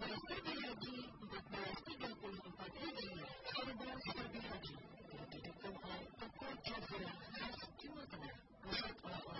Thank you.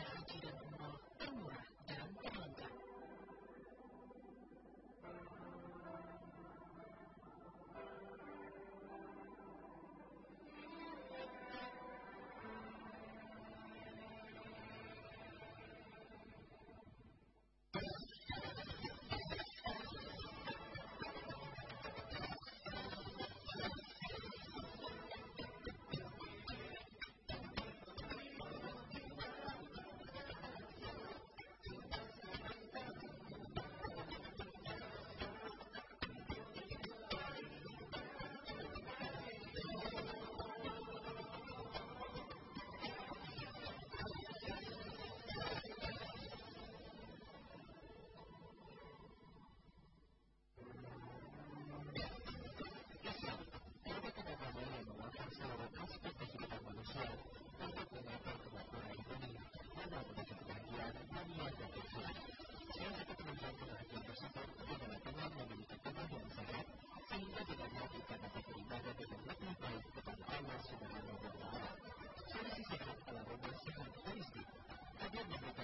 Pak,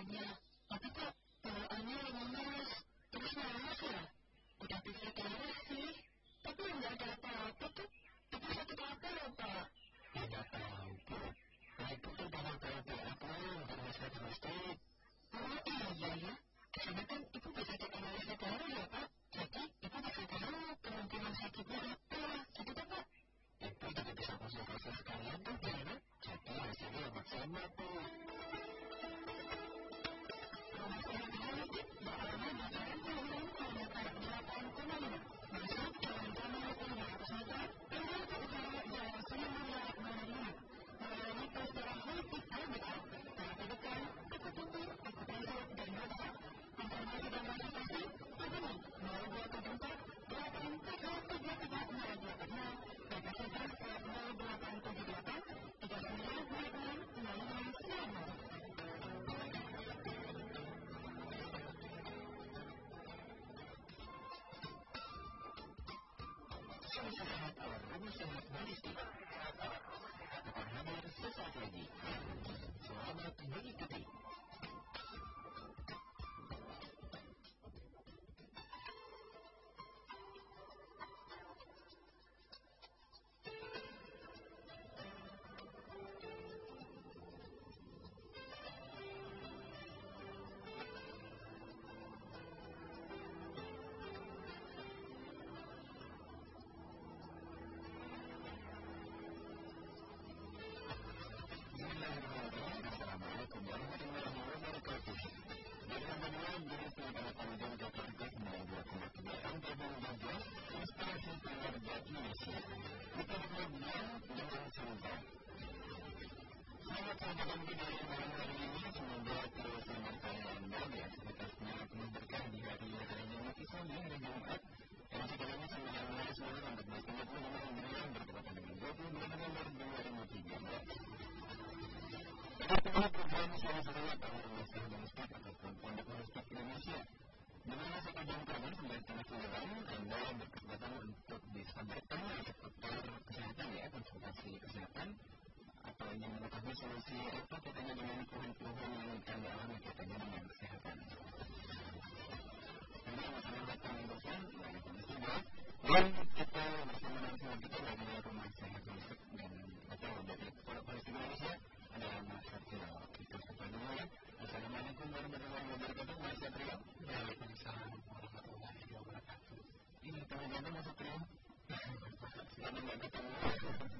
makannya Selamat mengikuti. Selamat sahabat budaya malam hari ini Semoga terus menyertai Anda di aktivitasnya penuh berkah di hari hari Jumat Islam di hari Jumat yang sekarang 19 untuk 14.55 bertepatan dengan 22 November 2013 adalah program salah satunya pada rumah sehat domestik ataupun pondok domestik Indonesia. Dengan satu jam kabar sembilan setengah sembilan, Anda berkesempatan untuk bisa bertanya seputar kesehatan ya, konsultasi kesehatan ingin mengetahui solusi apa katanya dengan keluhan-keluhan yang Anda alami katanya dengan kesehatan. Jadi sama-sama datang dan kita bersama dengan kita dari rumah sehat dan atau dari Indonesia ada Mas Satrio. Kita sapa dulu ya. Assalamualaikum warahmatullahi wabarakatuh. Mas Satrio. Waalaikumsalam warahmatullahi wabarakatuh. Ini Mas Satrio? Lama nggak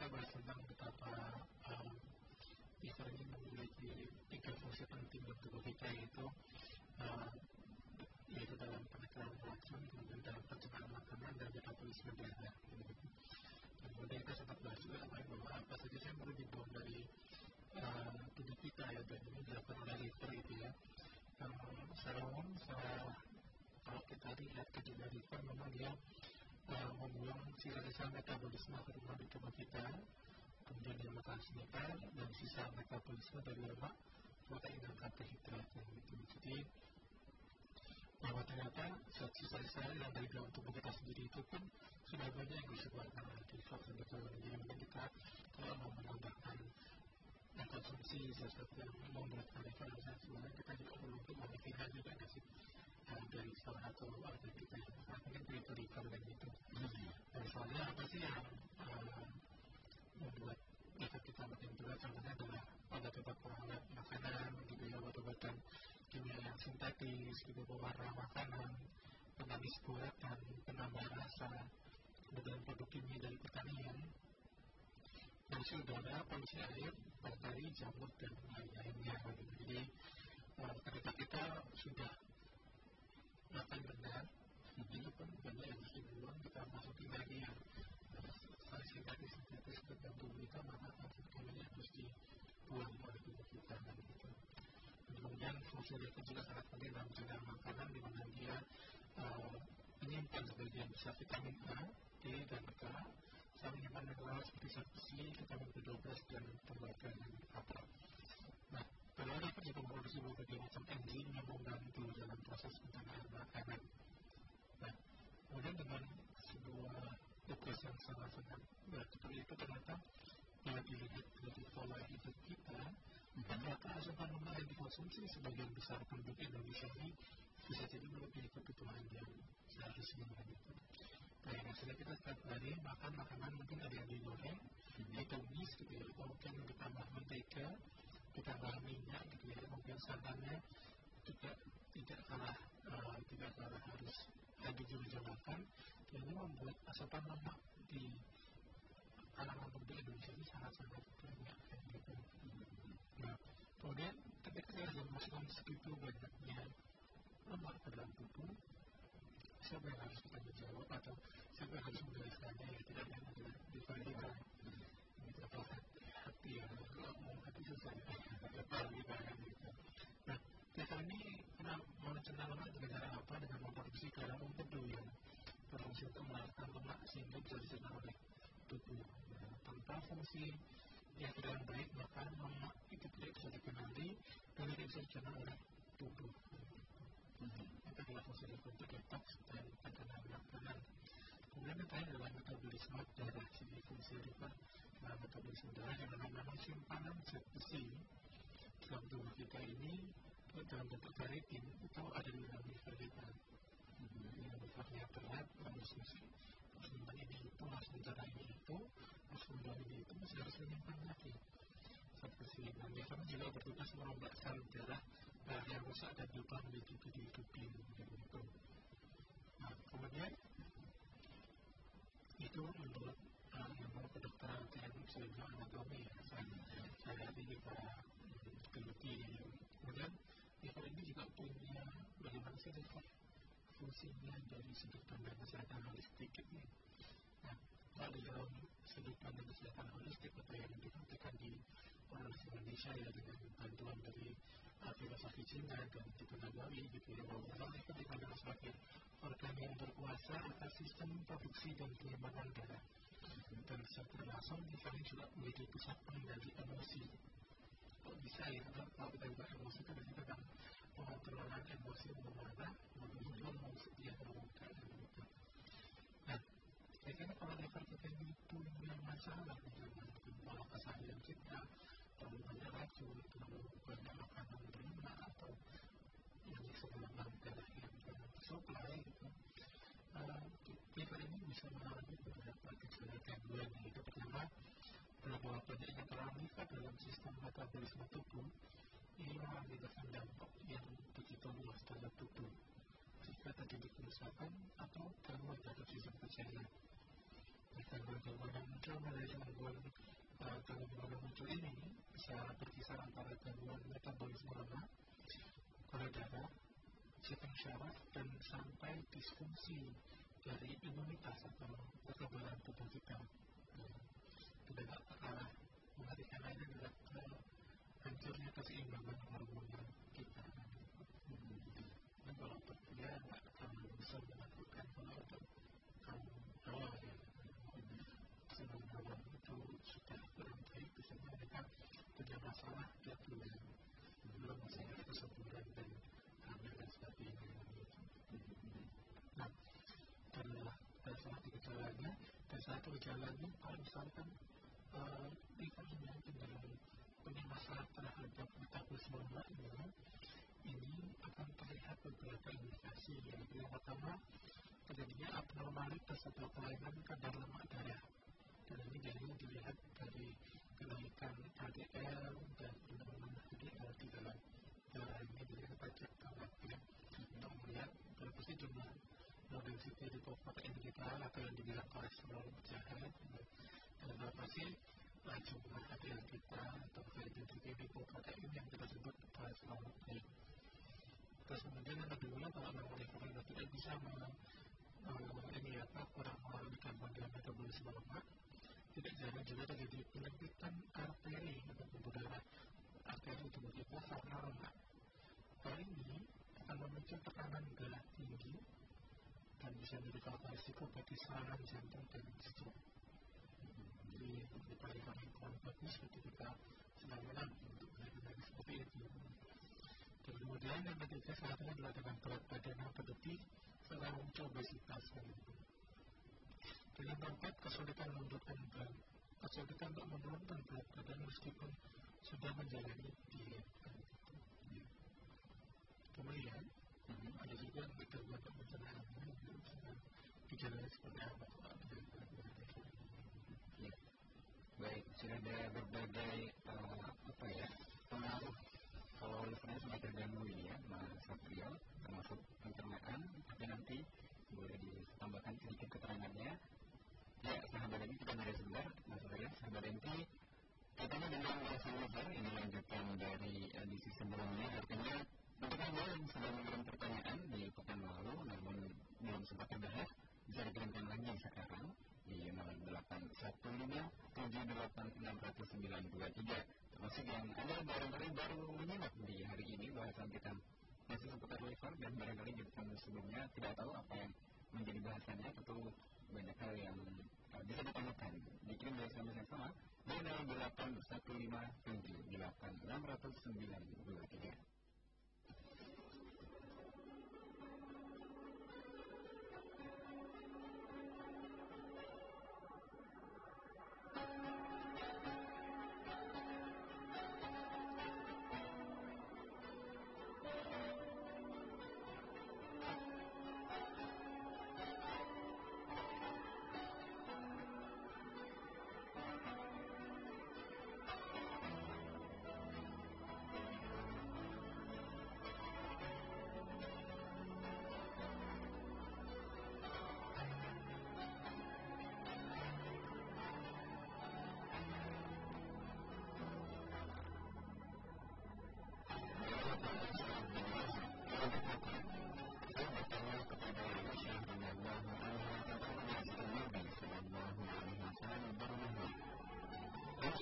kita bahas tentang betapa liver ini memiliki tiga fungsi penting untuk tubuh kita yaitu yaitu dalam penekanan racun, kemudian dalam pencernaan makanan dan metabolisme darah. Kemudian kita sempat bahas juga bahwa apa saja yang perlu dibuang dari uh, tubuh kita ya dan ini dilakukan oleh liver itu ya. Um, secara umum, secara, kalau kita lihat kejadian liver memang dia uh, membuang sisa-sisa metabolisme terutama di tubuh kita, kemudian dia mengtransmitter dan sisa metabolisme dari lemak, protein dan karbohidrat gitu. Jadi bahwa ternyata sisa-sisa yang dari dalam tubuh kita sendiri itu pun sudah banyak yang disebarkan oleh liver sebetulnya jadi mungkin kita kalau mau menambahkan konsumsi sesuatu yang memberatkan liver sebenarnya kita juga perlu untuk memikirkan juga nggak sih dari salah satu organ kita yang mungkin itu liver dan itu dan soalnya apa sih yang membuat liver kita makin berat? Contohnya adalah obat-obat penghangat makanan gitu ya obat-obatan kimia yang sintetis gitu pewarna makanan penamis buat dan penambah rasa kemudian produk kimia dari pertanian. Polusi udara, polusi air, bakteri, jamur dan lain-lainnya jadi ketika kita sudah makan benar itu pun banyak yang harus dibuang kita masukin lagi yang sintetis sintetis ke tubuh kita maka sebetulnya harus dibuang oleh tubuh kita gitu kemudian fungsi liver juga sangat penting dalam mencegah makanan di mana dia uh, menyimpan sebagian besar vitamin A, D, dan K. Sama menyimpan mineral seperti zat besi, vitamin B12 dan tembaga dan. Kalau liver juga memproduksi berbagai macam enzim yang membantu dalam proses pencernaan makanan. Nah, kemudian dengan sebuah tugas yang sangat-sangat berat itu ternyata bila dilihat dari pola hidup kita ternyata asupan lemak yang dikonsumsi sebagian besar penduduk Indonesia ini bisa jadi melebihi kebutuhan yang seharusnya gitu. Nah, yang hasilnya kita setiap hari makan makanan mungkin ada yang digoreng, ditumis gitu ya, kemudian ditambah mentega, ditambah minyak gitu ya, kemudian santannya juga tidak kalah uh, tidak kalah harus habis direncanakan, dan ini membuat asupan lemak di kalangan penduduk Indonesia ini sangat-sangat banyak gitu. Nah, kemudian ketika saya sudah memasukkan segitu banyaknya lemak ke dalam tubuh, siapa yang harus kita menjawab atau siapa yang harus menjelaskannya ya tidak yang adalah liver kita. Gitu, hati, ya, mau hati susah ya, kita kan gitu. Nah, kita ini mencerna lemak dengan cara apa? Dengan memproduksi garam empedu yang berfungsi untuk melarutkan lemak sehingga bisa dicerna oleh tubuh. Nah, tanpa fungsi yang tidak baik maka lemak itu tidak bisa dikenali dan tidak bisa dicerna oleh tubuh. Itu adalah fungsi untuk detox dan pencernaan makanan. Kemudian yang terakhir adalah metabolisme darah. Jadi fungsi liver adalah metabolisme darah yang memang simpanan zat besi dalam tubuh kita ini dalam bentuk keratin itu ada di dalam liver kita. Yang livernya berat, fungsi menyimpan ini itu, harus mencerna ini itu, harus membuang ini itu, masih harus menyimpan lagi. Zat besi. Dan liver juga bertugas merombak sel darah yang rusak dan diubah menjadi dihidupi gitu. Nah, kemudian itu menurut uh, ilmu kedokteran dan ilmu anatomi ya, saya, ini kita teliti. Kemudian liver ini juga punya bagaimana sih fungsinya dari sudut pandang kesehatan holistik ini. Nah, kalau dalam sudut pandang kesehatan holistik atau yang dipraktikkan di Universitas Indonesia ya dengan bantuan dari uh, filosofi Cina dan tipe Nabawi gitu ya bahwa memang itu dipandang sebagai organ yang berkuasa atas sistem produksi dan penyimpanan darah dan secara langsung ini juga menjadi pusat pengendali emosi. Kok bisa ya kalau kita buka emosi itu berarti tentang pengontrolan emosi dulu mau setia mau enggak gitu nah kira-kira kalau liver kita ini punya masalah misalnya pola keseharian kita contohnya lagi itu bukannya makanan terima atau yang disebut makanan yang supply gitu uh, kita ini bisa mengalami beberapa gejala gangguan yaitu pertama penguapannya yang terlalu dalam sistem metabolisme tubuh ini menimbulkan dampak yang begitu luas terhadap tubuh jika terjadi kerusakan atau gangguan dalam sistem pencernaan gangguan-gangguan yang muncul melalui gangguan gangguan yang muncul ini bisa berkisar antara gangguan metabolisme lemah gula darah sistem syaraf dan sampai disfungsi dari imunitas atau kekebalan tubuh kita. Tidak kalah mengerikan lainnya adalah hancurnya keseimbangan hormonal kita. Dan kalau dia nggak akan bisa melakukan kalau kamu hawa ya sebelum hawa itu sudah kurang baik biasanya mereka masalah dia belum belum masalah kesuburan dan hamil dan sebagainya. Nah adalah pada saat gejalanya dan saat gejalanya kalau misalkan livernya cenderung punya masalah terhadap metabolisme lemaknya ini akan terlihat beberapa indikasi. Yang pertama terjadinya abnormalitas atau kelainan kadar lemak darah. Dan ini biasanya dilihat dari kenaikan HDL dan HDL di dalam ini dilihat pajak ya untuk melihat berapa sih jumlah model city lipoprotein kita atau yang dibilang kolesterol jahat dan berapa sih jumlah HDL kita atau HDL lipoprotein yang kita sebut kolesterol baik terus kemudian yang kedua kalau memang liver tidak bisa ini apa kurang mengalami gangguan dalam metabolisme lemak tidak jarang juga terjadi penyempitan arteri atau pembuluh darah arteri tubuh kita karena lemak hal ini akan memicu tekanan darah tinggi dan bisa menyebabkan risiko bagi serangan jantung dan stroke. Jadi di liver yang bagus ketika sedang menang untuk benar-benar seperti itu. Dan kemudian yang ketiga saat ini adalah dengan berat badan yang berlebih setelah muncul obesitas. Yang keempat kesulitan menurunkan berat kesulitan untuk menurunkan berat badan meskipun sudah menjalani diet. Kemudian ada juga gangguan pencernaan gejala seperti apa ya. baik sudah ada berbagai uh, apa ya pengaruh. Kalau livernya sudah terganggu ya Mas Satrio termasuk pencernaan tapi nanti boleh ditambahkan sedikit keterangannya. Ya sahabat ini kita beri sebentar Mas Satrio sahabat inti katanya dengan bahasa liver ini lanjutan dari edisi sebelumnya. Artinya untuk anda yang sedang mengirim pertanyaan di pekan lalu namun belum sempat terbahas. Bisa dikirimkan lagi sekarang di 0815786923 termasuk yang anda barangkali baru menyimak di hari ini bahasan kita masih seputar liver dan barangkali di pekan sebelumnya tidak tahu apa yang menjadi bahasannya. Tentu banyak hal yang uh, bisa ditanyakan dikirim dari SMS yang sama di 0815786923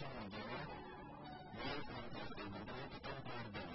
Thank you.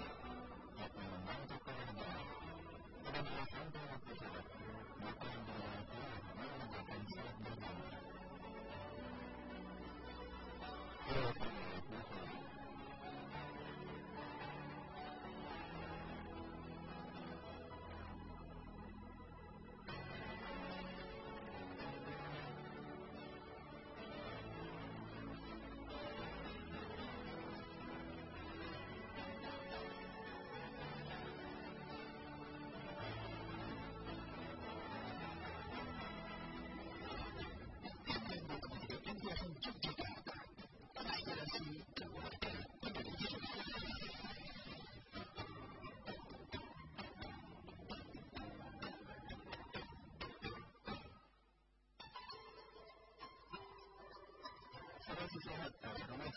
Parece ser rapaz, não atau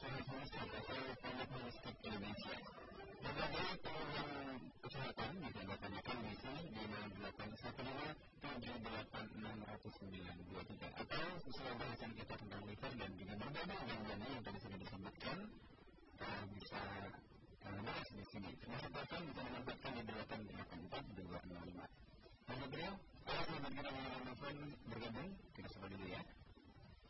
kita dan berbagai yang tadi sudah disebutkan bisa di sini. Bisa di bergabung, kita dulu ya.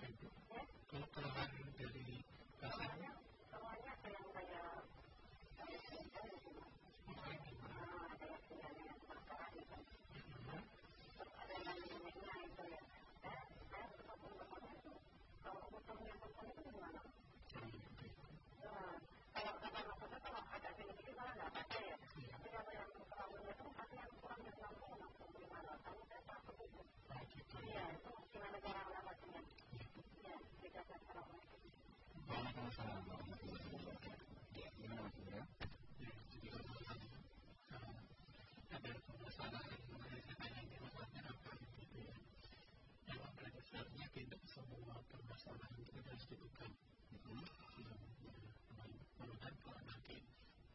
Gracias. Waalaikumsalam warahmatullahi Ya, jadi ada. Kalau tidak permasalahan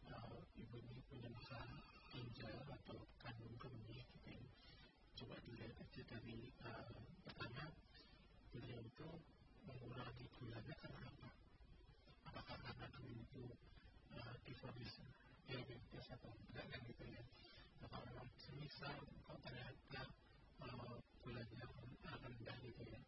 kalau ibu ini punya masalah atau. Coba dilihat pertama beliau itu mengurangi gulanya karena apa apakah eh, itu uh, difonis diabetes atau enggak kan gitu ya. Nah, kalau memang semisal kok ternyata uh, eh, gulanya rendah gitu ya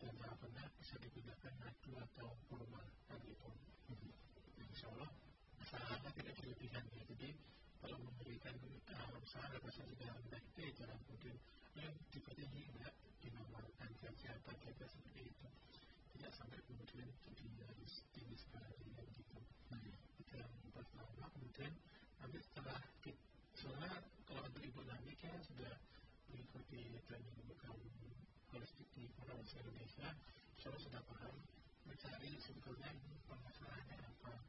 dan malah pernah bisa digunakan madu atau kurma kan gitu. Nah, insya Allah masalahnya tidak berlebihan ya. Jadi kalau memberikan eh, uh, saran atau tidak rendah itu ya jangan kemudian yang tiba-tiba tidak dinomorkan siapa-siapa seperti itu tidak sampai kemudian jadi harus tinggi sekali gitu nah itu yang pertama kemudian nanti setelah kita soalnya kalau untuk ibu nanti kita sudah mengikuti training bekam holistik di Polres Indonesia. Saya sudah paham mencari sebetulnya permasalahannya apa.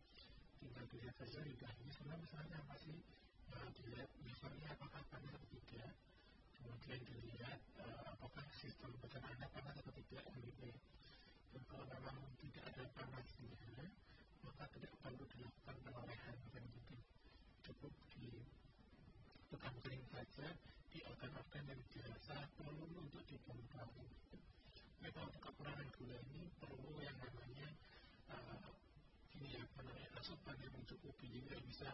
Tinggal dilihat saja sudah ini. Sebenarnya masalahnya apa sih? Uh, dilihat misalnya apakah panas atau tidak. Kemudian dilihat uh, apakah sistem bacaan anda panas atau tidak begitu dan kalau memang tidak ada panasnya maka tidak perlu dilakukan perolehan kan gitu cukup di tukang kering saja di organ-organ yang dirasa perlu untuk dipompa gitu. Nah, kalau untuk kekurangan gula ini perlu yang namanya uh, ini ya, apa namanya asupan yang mencukupi juga bisa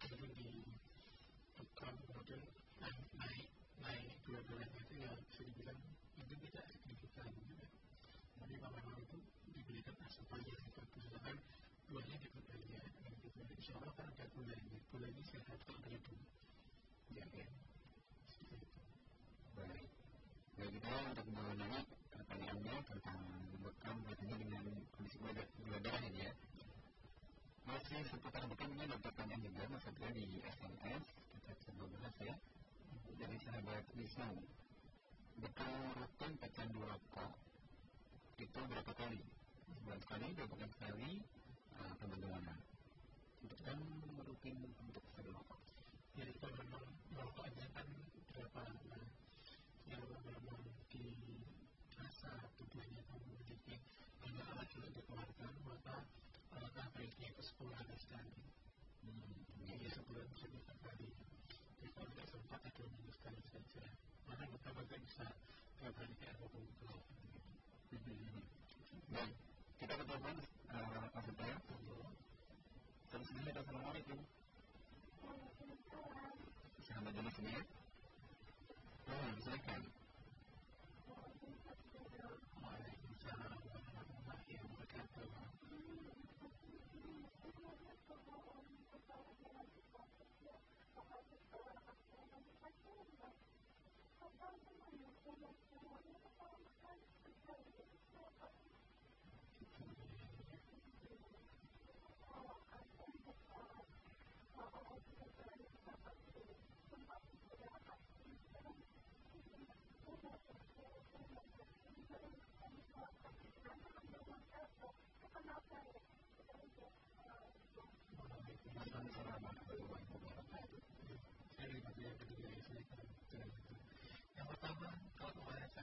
turun di tukang kemudian naik naik naik dua-duanya itu ya bisa dibilang itu tidak signifikan gitu tapi makanan itu diberikan asupannya seperti misalkan buahnya dibutuhkan dan juga insya Allah kan ada gulanya gulanya sehat karena ya, ya. itu ya baik. Baik kita untuk mengenai pertanyaannya tentang bekam katanya dengan kondisi gula darahnya ya. Masih seputar bekam ini ada pertanyaan juga maksudnya di SMS kita coba bahas ya. Dari sahabat Wisnu bekam rutin dua rokok itu berapa kali? Sebulan sekali, dua bulan sekali, eh, uh, teman-teman. Itu kan rutin untuk merokok. Jadi kalau memang merokok aja kan berapa nah, yang memang dirasa tubuhnya kan memiliki banyak alat yang dikeluarkan maka alat average itu 10 hari sekali. Hmm. Jadi iya. sebulan bisa bisa kali. Jadi kalau tidak sempat ada minggu sekali saja. Mana kita bisa tiap hari kayak ngomong Baik, kita ketemuan uh, maksudnya terus ini kita assalamualaikum. Sampai dulu sini ya oh, silakan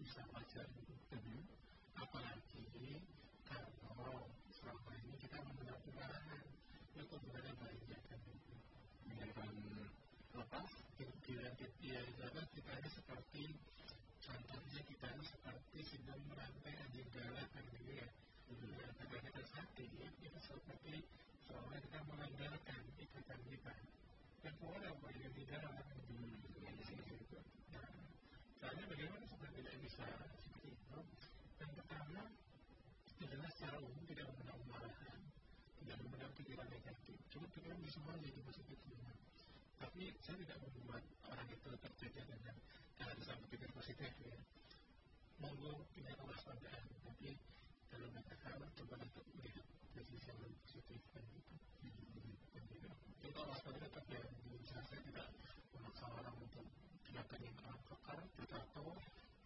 bisa wajar gitu. Apalagi kalau selama ini kita mengenal kemarahan, itu sebenarnya baik ya kan. Menjadikan lepas, ya, karena kita ini seperti contohnya kita ini seperti sedang merantai anjing galak kan gitu ya. Ya, ketika kita sakit, itu seperti seolah kita melanggarkan ikatan kita. Dan orang apa yang tidak Nah, caranya bagaimana tidak bisa seperti itu? Yang pertama, adalah secara umum tidak memendam kemarahan, tidak memendam pikiran negatif. Cuma pikiran bisa jadi positif semua. Tapi saya tidak membuat orang itu terjaga dengan cara bisa berpikir positif ya. Monggo punya kewaspadaan, tapi kalau mereka kalah coba untuk melihat dari sisi yang lebih positif kan gitu. Kita waspada tetap ya, saya tidak memaksa orang untuk tindakan yang terlalu kekar, bertato,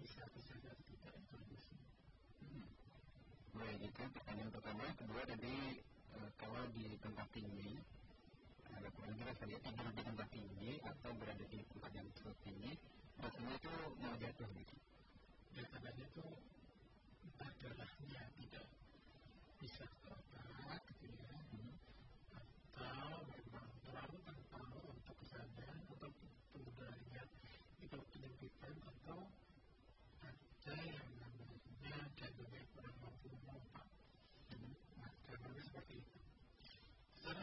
bisa bisa dari kita introduksi. Baik, itu pertanyaan pertama. Kedua tadi kalau di tempat tinggi, ada kurang jelas tadi tidur di tempat tinggi atau berada di tempat yang cukup tinggi, rasanya itu mau jatuh gitu. Ya tandanya itu darahnya tidak bisa terobat gitu ya. Atau memang terlalu kental untuk kesadaran atau penggunaannya itu penyempitan atau ada yang namanya jantungnya kurang mampu memompa. Nah, caranya seperti itu. Cara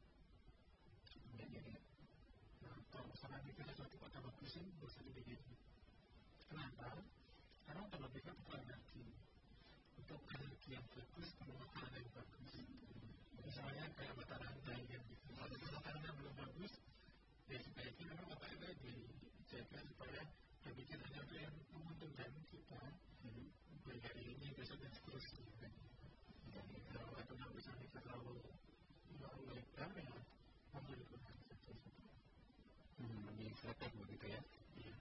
sih. Nah, kalau misalnya mikir sesuatu kok tambah pusing, bisa dipikir. Kenapa? Karena untuk memberikan itu energi. Untuk energi yang bagus, perlu makanan yang bagus. Misalnya kayak mata rantai kan gitu. Kalau itu makanannya belum bagus, ya sebaiknya memang dijaga supaya hanya untuk yang menguntungkan kita. Baik hari ini, besok dan seterusnya. Jadi kalau itu nggak bisa bisa terlalu lebar ya. Hmm, lebih selektif begitu ya. Iya.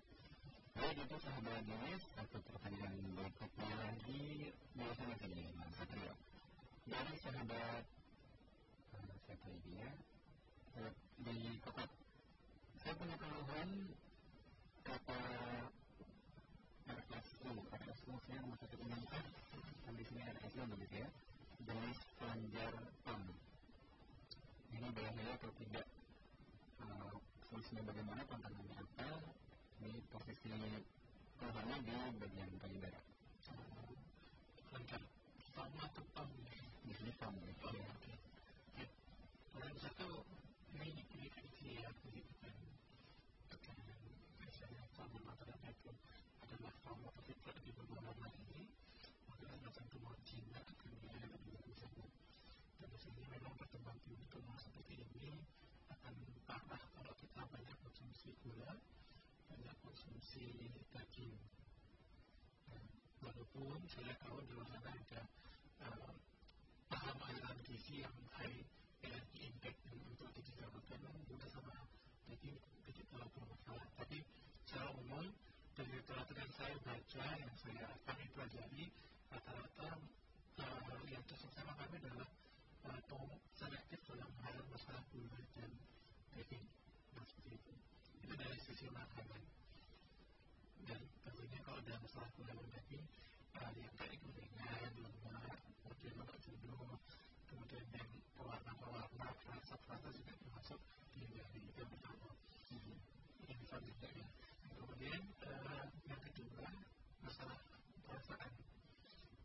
Baik itu sahabat jenis satu pertanyaan berikutnya lagi biasanya saja Mas Satrio. Dari sahabat uh, siapa ini ya uh, di kota saya punya keluhan kata RSU RSU saya rumah sakit kan dan di sini RSU begitu ya jenis panjar pam ini bahaya atau tidak uh, solusinya bagaimana tantangannya apa di posisi keluhannya di bagian payudara Lancar. Sama di sini pam ya. Orang satu ini ini kecil ya, begitu kan. Misalnya itu adalah di beberapa ini maka akan bagus dan di sini memang perkembangan tumbuh seperti ini akan parah kalau kita banyak konsumsi gula banyak konsumsi daging walaupun saya tahu di luar sana ada uh, paham aliran gizi yang high energi impact untuk digital marketing juga sama jadi tidak bermasalah tapi secara umum dari literatur yang saya baca yang saya kami pelajari rata-rata uh, yang terus sama kami adalah uh, selektif dalam hal masalah gula dan daging nah seperti itu. Itu dari sisi makanan. Dan tentunya kalau ada masalah gula dan daging uh, yang kayak gorengan, lemak, kemudian lemak jenuh kemudian yang pewarna-pewarna frasa-frasa juga termasuk dihindari. Itu yang pertama. Yang selanjutnya kemudian uh, yang kedua masalah perasaan.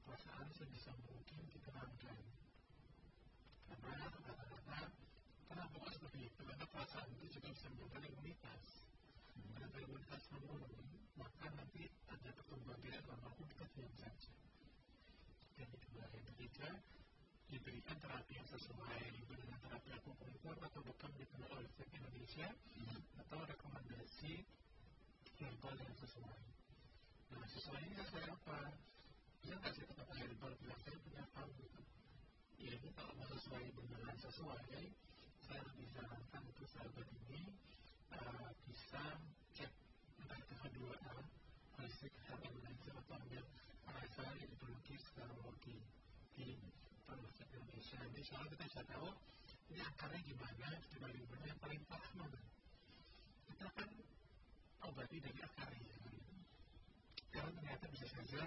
Perasaan sebisa mungkin ditenangkan karena kok seperti itu karena perasaan itu juga bisa menjaga imunitas. Karena imunitas menurun maka nanti ada pertumbuhan tidak normal pun kita diam saja. Dan kedua yang ketiga diberikan terapi yang sesuai dengan terapi akupunktur atau bukan dikenal oleh Indonesia atau rekomendasi herbal yang sesuai. Nah sesuai ini saya apa? Dia nggak sih tetap herbal bilang saya punya tahu gitu ya kalau mau sesuai beneran sesuai saya lebih sarankan untuk sahabat ini uh, bisa cek entah itu H2A holistic health analyzer atau ambil asal hidrologi psikologi di Universitas Indonesia. Jadi soalnya kita bisa tahu ini akarnya gimana dari mana yang paling pas mana. Kita kan obati dari akarnya karena ternyata bisa saja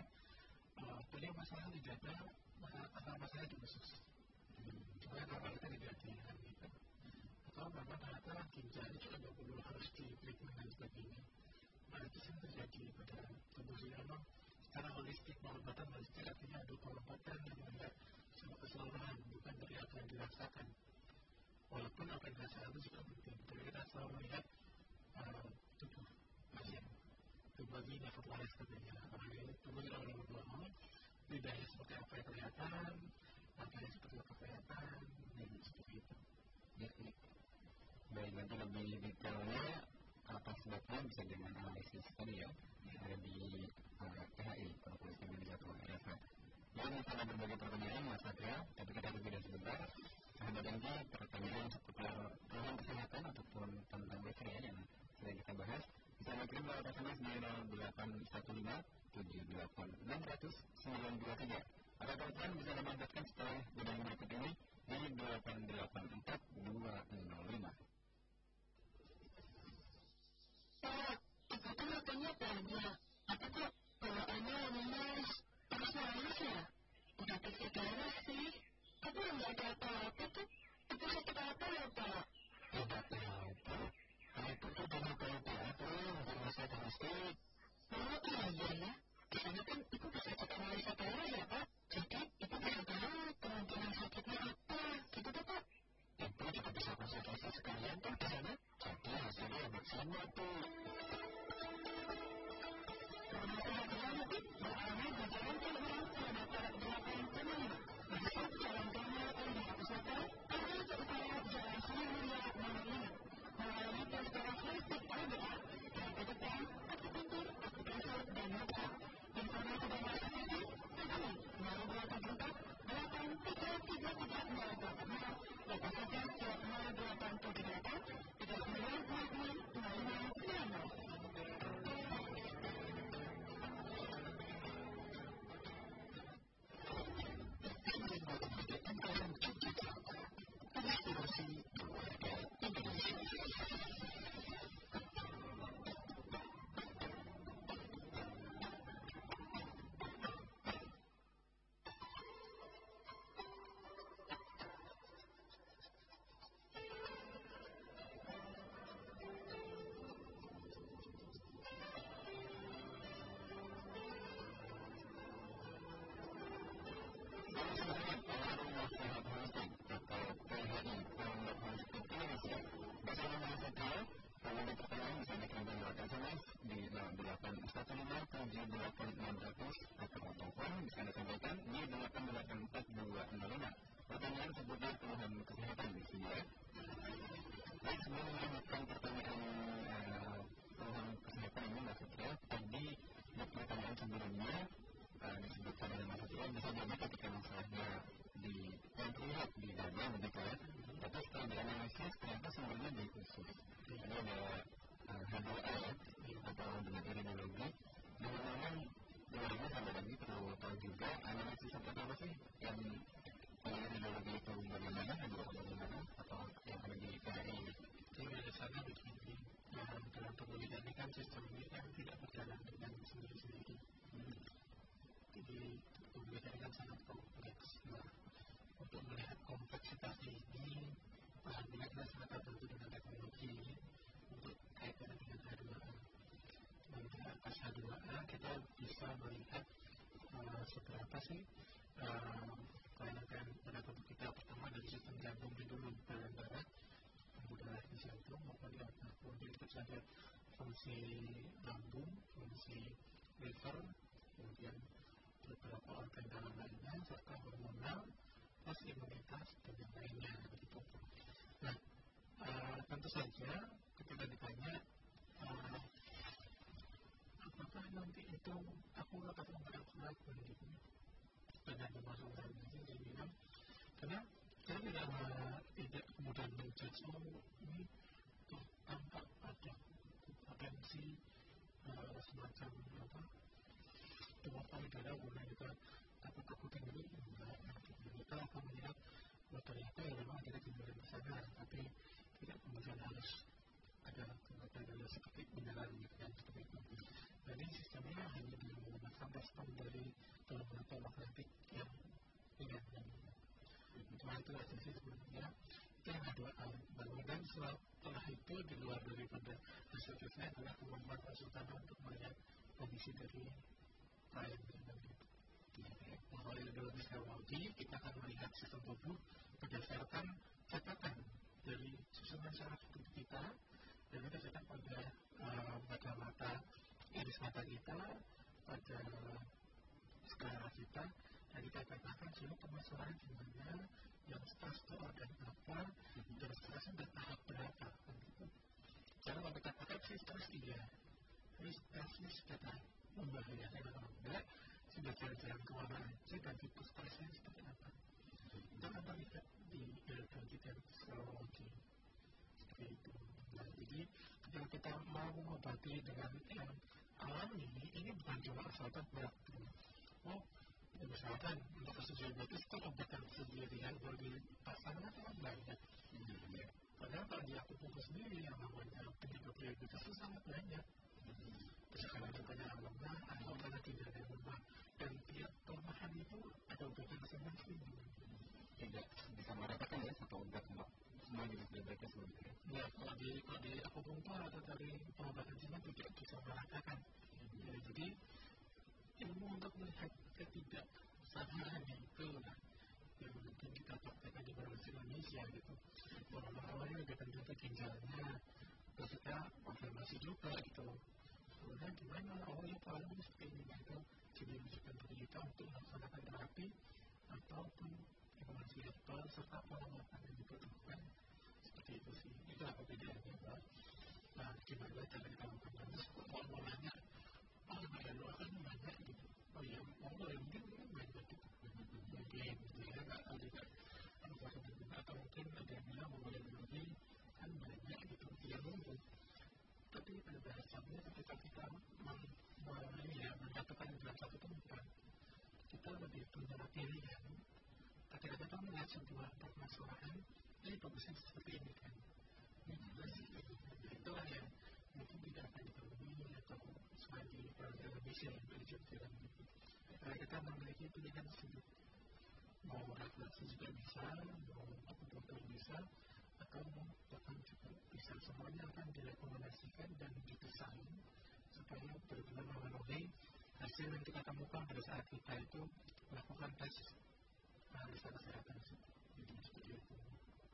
uh, beliau masalah di dada masalah masalah di usus cuma karena kita dilihat gitu. Atau memang ternyata ginjalnya juga perlu harus di dan sebagainya. Nah itu sering terjadi pada tubuh sih memang secara holistik pengobatan holistik artinya ada pengobatan yang melihat secara keseluruhan bukan dari apa dirasakan. Walaupun apa yang dirasakan itu juga penting. Tapi kita tubuh ini nevertheless katanya. Karena ini tubuh tidak boleh berbohong lidahnya seperti apa yang kelihatan matanya seperti apa kelihatan dan seperti itu. Ya, ya. baik nanti lebih detailnya apa sebabnya bisa dengan analisis tadi ya. Ada di uh, PHI Polisi Indonesia Indonesia yang karena berbagai pertanyaan Mas Satria tapi kita berbeda sebentar. Sahabat Engki pertanyaan seputar keluhan kesehatan ataupun tentang bakteri yang sedang kita bahas. Bisa mengirim lewat SMS di 0815 78 600 923 atau telepon bisa setelah jeda berikut ini di 884 205 Pak, aku tuh matanya banyak. Apa kok bawaannya lemas? Terus nangis? Udah periksa darah sih. Tapi Oh iya ya. Di sana kan ibu bisa cek analisa ya, Pak. Jadi ibu bisa tahu kemungkinan sakitnya apa. Gitu tuh, Pak. ibu juga bisa konsultasi sekalian tuh di sana jadi hasilnya maksimal tuh pertanyaan sebelum melanjutkan pertanyaan keluhan kesehatan ini Mas tadi di pertanyaan sebelumnya disebutkan oleh Mas Satria bisa jadi masalahnya di di dada begitu ya, di analisis ternyata semuanya di usus jadi ada H2A atau dengan iridologi dan memang luarnya sampai lagi perlu tahu juga analisis seperti apa sih yang iridologi itu bagaimana H2A bagaimana atau yang ada di PHI jadi ada sana begini yang dalam penelitian ini kan sistem ini kan tidak berjalan dengan sendiri-sendiri jadi penelitian kan sangat kompleks nah untuk melihat kompleksitas ini alhamdulillah kita sangat terbantu dengan teknologi untuk kaitan dengan H2A dan di atas H2A kita bisa melihat uh, seberapa sih uh, kelainan pada tubuh kita pertama dari sistem jantungnya dulu bagian barat kemudian di jantung maupun di otak kemudian kita bisa lihat fungsi lambung fungsi liver kemudian beberapa organ dalam lainnya serta hormonal plus imunitas dan yang lainnya begitu nah uh, tentu saja ketika ditanya uh, apakah nanti itu aku dapat memperkuat begitu dengan pemasangan ini dia bilang karena saya tidak tidak kemudian menjudge oh ini tuh tampak ada potensi uh, semacam apa tumor payudara kemudian kita takut takutin dulu enggak kita akan melihat bahwa ternyata ya memang ada kejadian di sana tapi tidak kemudian harus ada tanda seperti beneran gitu kan seperti itu jadi sistemnya hanya menggunakan respon dari telur magnetik yang ringan cuma itu sih sebenarnya. Itu yang ada bahwa dan setelah itu di luar daripada hasil tesnya adalah kemampuan konsultan untuk melihat kondisi dari bahwa ideologi serologi kita akan melihat sistem tubuh berdasarkan catatan dari susunan saraf tubuh kita dan catat pada uh, pada mata iris mata kita pada skala kita dan kita katakan sini permasalahan di mana yang stres itu organ apa dan stresnya bertahap berapa gitu. Cara katakan sih stres iya tapi stresnya sudah membahayakan atau enggak sudah jalan-jalan ke mana aja dan tipe stresnya seperti apa kita akan lihat di ilmu kita psikologi seperti itu nah jadi ketika kita mau mengobati dengan yang alami ini bukan cuma asal tebak oh ya misalkan untuk kasus diabetes itu obatan sendirian kalau kan sangat banyak padahal kalau di aku sendiri yang namanya penyebab diabetes itu sangat banyak bisa karena adanya lemah atau karena tidak ada lemah dan tiap kelemahan itu ada obatan masing-masing tidak bisa meratakan ya satu obat untuk semua jenis diabetes begitu ya kalau di kalau di akupunktur atau dari pengobatan Cina tidak bisa meratakan. Ya, jadi ilmu untuk melihat ketidaksamaan itu lah yang mungkin kita praktekkan di bahasa Indonesia gitu. Orang awalnya udah tentu ginjalnya terus kita konfirmasi juga gitu kemudian gimana awalnya kalau seperti ini gitu jadi bagi kita untuk melaksanakan terapi ataupun informasi dokter serta pengobatan yang dibutuhkan seperti itu sih itu apa bedanya mbak nah gimana cara kita melakukan terus nanya oh ada doa kan banyak gitu oh iya mau nggak mungkin banyak gitu mungkin dia nggak tahu juga atau mungkin ada yang bilang mau lebih kan banyak gitu ya mungkin tapi pada dasarnya ketika kita ya, menyatukan dalam satu tempat kita lebih punya pilihan ketika kita melihat sebuah permasalahan ini bagusnya seperti ini kan? Itulah yang mungkin tidak akan ditemui atau sebagai television belajar film gitu karena kita memiliki pilihan tersebut mau refleksi juga bisa mau akupunktur bisa atau bahkan juga bisa semuanya akan direkomendasikan dan didesain supaya benar-benar memenuhi hasil yang kita temukan pada saat kita itu melakukan tes analisa kesehatan seperti itu.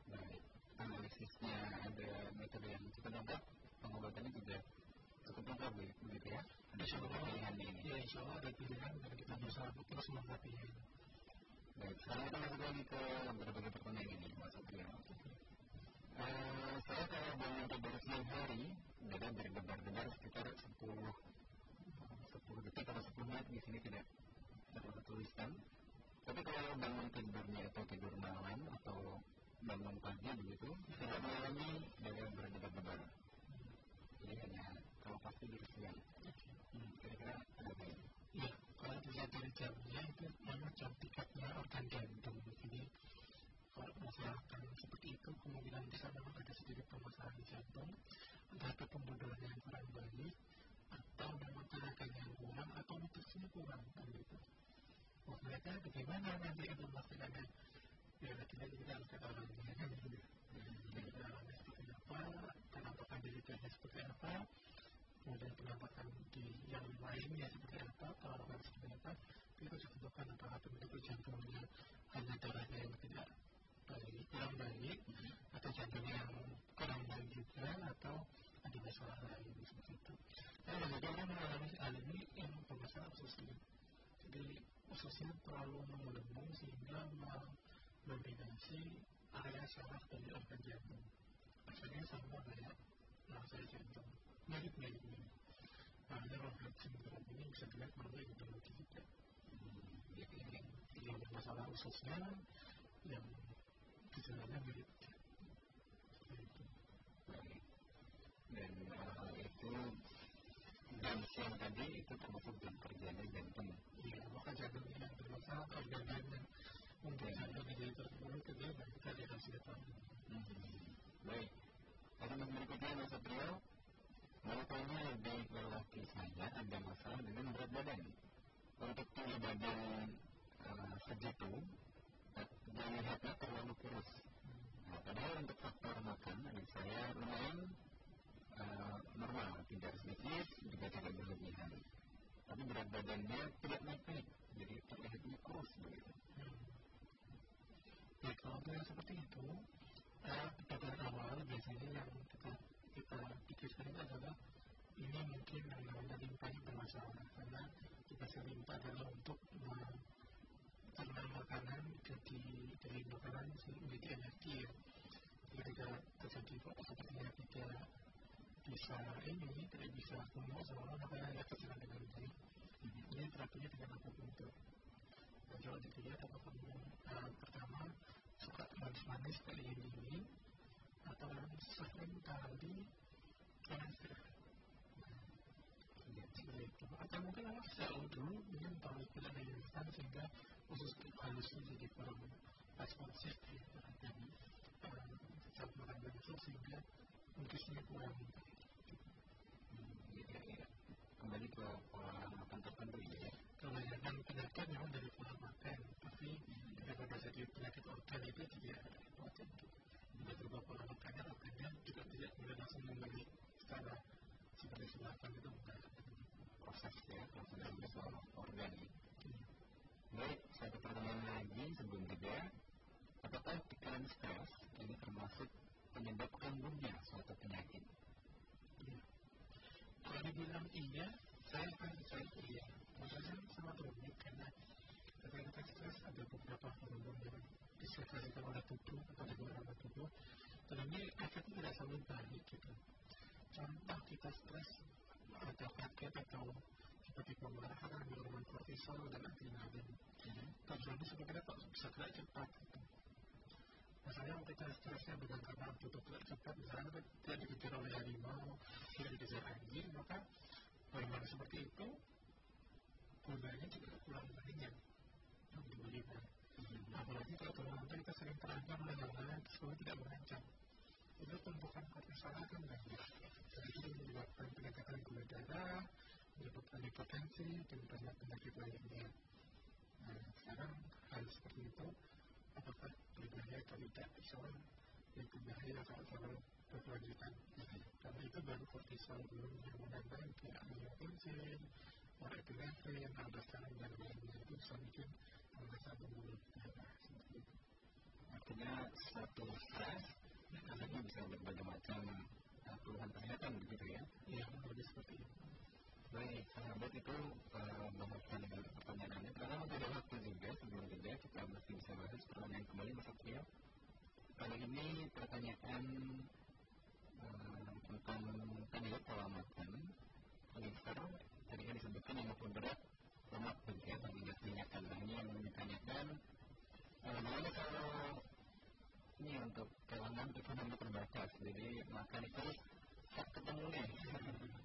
Baik, analisisnya ada metode yang cukup lengkap, pengobatannya juga cukup lengkap begitu ya. Ada beberapa pilihan ini. Ya, insya Allah ada pilihan dan kita berusaha terus mengobatinya. Baik, sekarang kita masuk lagi ke berbagai pertanyaan ini, Mas Satrio. Uh, saya kalau bangun tidur siang hari, dada berdebar-debar sekitar 10 10 detik atau 10 menit di sini tidak tertuliskan. Tapi kalau bangun tidurnya itu tidur malam atau bangun pagi begitu tidak mengalami dari berdebar-debar. Jadi hanya kalau pasti diri siang. Hmm, kira-kira ada apa ya kalau dilihat dari jamnya itu memang jam tiketnya organ jantung jadi kalau masalah seperti itu kemungkinan bisa memang ada sedikit permasalahan jantung entah itu pembunuhannya yang kurang baik atau memang tenaganya yang kurang atau nutrisinya kurang kan gitu. Mereka bagaimana nanti itu memastikannya ya kita kita harus ketahuannya kan gitu. Kedalamannya seperti apa penampakan di lidahnya seperti apa kemudian penampakan di yang lainnya seperti apa penampakan seperti apa itu ditentukan apakah betul jantungnya hanya darahnya yang tidak baik kurang baik atau jantungnya yang kurang baik juga atau ada masalah lain seperti itu. Nah, beberapa orang mengalami hal ini yang bermasalah ususnya. Jadi ususnya terlalu menggelembung sehingga mendominasi area saraf dari organ jantung. Rasanya sama kayak rasa jantung. Mirip-mirip ini. Makanya Rohan syndrome ini bisa dilihat melalui epidemiologi juga. Jadi yang bermasalah ususnya yang gejalanya mirip dan hal itu dan siang tadi itu termasuk jam kerjanya jantung iya maka jantungnya yang bermasalah organ-organ untuk jantungnya jadi terpuruk itu dan kita tidak sudah tahu baik. Untuk berikutnya Mas Satrio Bapaknya lebih lelaki saya ada masalah dengan berat badan. Untuk tinggi badan uh, segitu melihatnya terlalu kurus nah, padahal untuk faktor makan anak saya lumayan uh, normal tidak sedikit juga tidak berlebihan tapi berat badannya tidak naik-naik jadi terlihatnya kurus begitu hmm. ya kalau yang seperti itu uh, pada awal biasanya yang kita kita pikirkan itu adalah ini mungkin yang namanya limpa yang bermasalah karena kita limpa adalah untuk karena makanan jadi dari makanan menjadi energi ya ketika terjadi sepertinya tidak bisa ini tidak bisa kuno seolah makanya ya terserah dengan baik ini terapinya dengan apa untuk nah, kalau dilihat apa kamu uh, pertama suka manis-manis kayak dingin atau sering kali istirahat atau mungkin orang bisa dulu mungkin tahu tidak ada instan sehingga khusus halusnya jadi kurang responsif ya saat makan langsung sehingga nutrisinya kurang. Kembali ke pola makan tertentu ya. Kebanyakan penyakit memang dari pola makan tapi pada jadi penyakit organ itu tidak ada bila berubah pola makannya organnya juga tidak boleh langsung membaik secara seperti selatan itu bukan proses ya proses dari soal organ baik satu pertanyaan lagi sebelum jeda apakah tekanan stres ini termasuk penyebab kambuhnya suatu penyakit? Ya. kalau dibilang iya saya akan percaya iya. Maksudnya sangat rumit karena ketika stres ada beberapa hormon yang disekresikan oleh tubuh atau dibuat oleh tubuh dan ini efeknya tidak selalu baik gitu. Contoh kita stres atau kaget atau karena ada hormon kortisol dan adrenalin tujuannya supaya kita bisa gerak cepat gitu. misalnya ketika stresnya bukan karena butuh gerak cepat misalnya tidak dikejar oleh harimau tidak dikejar anjing maka hormon seperti itu gunanya juga kurang ringan yang diberikan apalagi kalau hormon kita sering terancam oleh hal lain supaya tidak mengancam. Itu tumpukan kortisol akan banyak. Jadi menyebabkan peningkatan gula darah menyebabkan hipertensi dan banyak penyakit lainnya. Nah sekarang hal seperti itu apakah berbahaya atau tidak seorang yang berbahaya kalau terlalu berkelanjutan. Karena itu baru kortisol belum yang menambah kayak amiotensin norepinefrin aldosteron dan lainnya. Itu bisa bikin merasa pembuluh darah artinya satu stres efeknya bisa berbagai macam keluhan kesehatan begitu ya iya lebih seperti itu baik sahabat itu uh, bahaskan dengan pertanyaannya karena masih ada waktu juga sebelum jeda kita masih bisa bahas pertanyaan kembali Mas Satrio kali ini pertanyaan uh, tentang tadi pola makan Alister tadi kan disebutkan yang maupun berat lemak begitu ya tadi ditanyakan nah ini yang ditanyakan uh, bagaimana kalau ini kan ekonomi terbatas. Jadi makan itu tak ketemu nih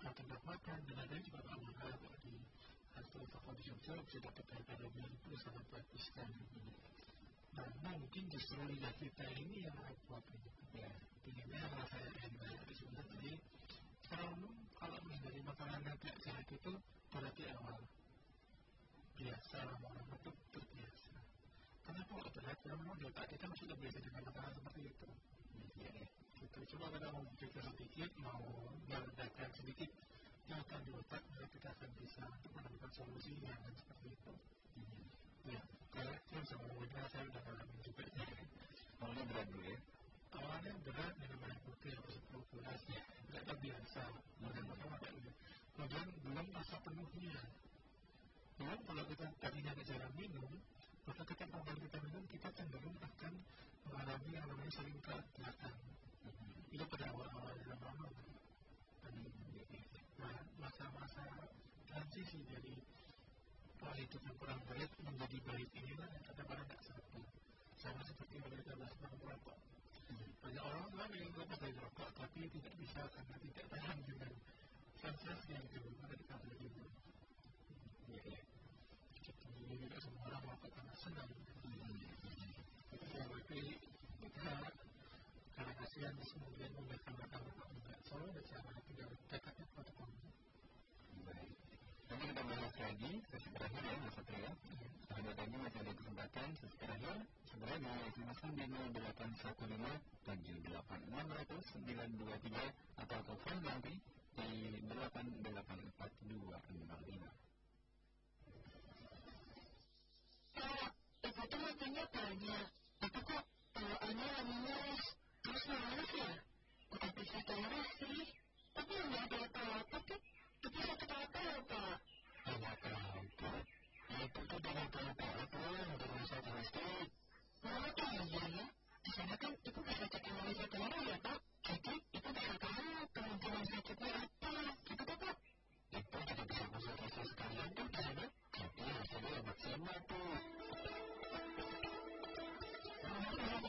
makan, dan ada juga di atau toko di shop bisa dapat lebih itu sangat praktis sekali. Dan mungkin justru lidah kita ini yang repot gitu. ya Pinginnya rasa enak sebenarnya kalau kalau menghindari makanan yang tidak sehat itu berarti awal biasa orang itu terbiasa karena kalau berat memang otak kita masih terbiasa dengan makanan seperti itu ya ya gitu coba kita mau berpikir sedikit mau meredakan sedikit yang akan di otak maka kita akan bisa untuk menemukan solusinya dan seperti itu. Ya kalau yang sama ngomongnya saya udah ngalamin juga. Awalnya berat dulu ya. Awalnya berat minum air putih harus 10 gelas ya. Nggak terbiasa makan pertama kayak gitu kemudian belum rasa penuhnya. Belum kalau kita tadinya jarang minum maka ketika kita minum kita cenderung akan mengalami yang namanya saling ke belakang itu pada awal-awal lama-lama dan masa-masa transisi dari pola hidup yang kurang baik menjadi baik ini kan kadang-kadang nggak seperti sama seperti bahas tentang merokok banyak orang kan yang lepas dari rokok tapi tidak bisa karena tidak tahan dengan sensasi yang itu maka kita boleh dulu. Ya ya jadi tidak semua orang merokok karena senang berarti kita kasihan kemudian membiarkan makan rokok enggak selalu ada cara tidak dekatnya protokol baik nanti kita bahas lagi sesi terakhir ya Mas Satria sahabat lagi masih ada kesempatan sesi terakhir sebenarnya boleh SMS di 0815 atau telepon nanti di 8842205 Kak, ibu tuh makannya banyak. Tapi kok bawaannya lemes. Terus males ya? Bisa darah sih. Tapi ada apa-apa tuh. Tapi sakit apa itu tuh dengan cek ya, Pak. Bisa apa. Bisa tuh Allah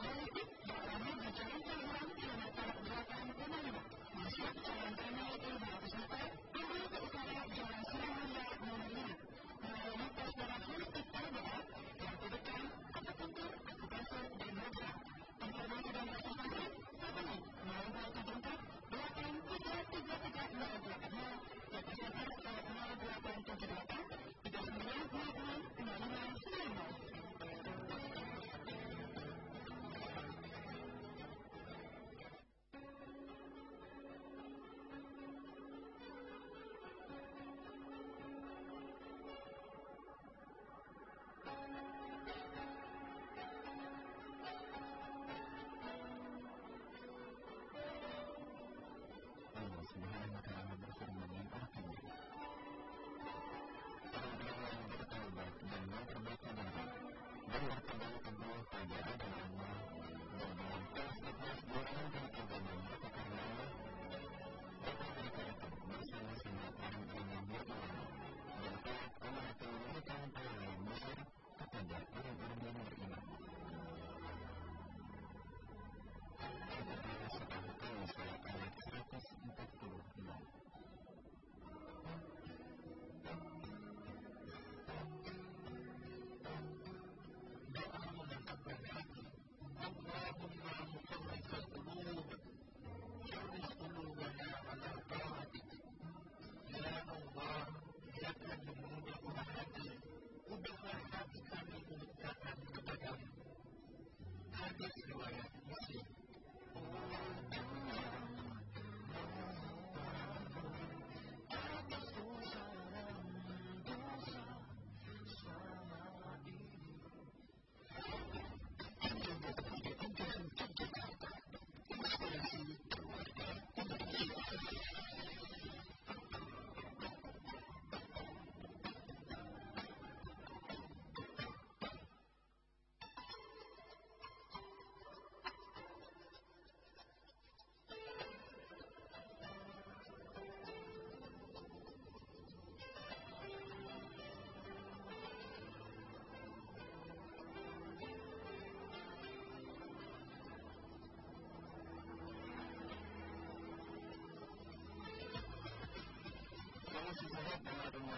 dan bertobat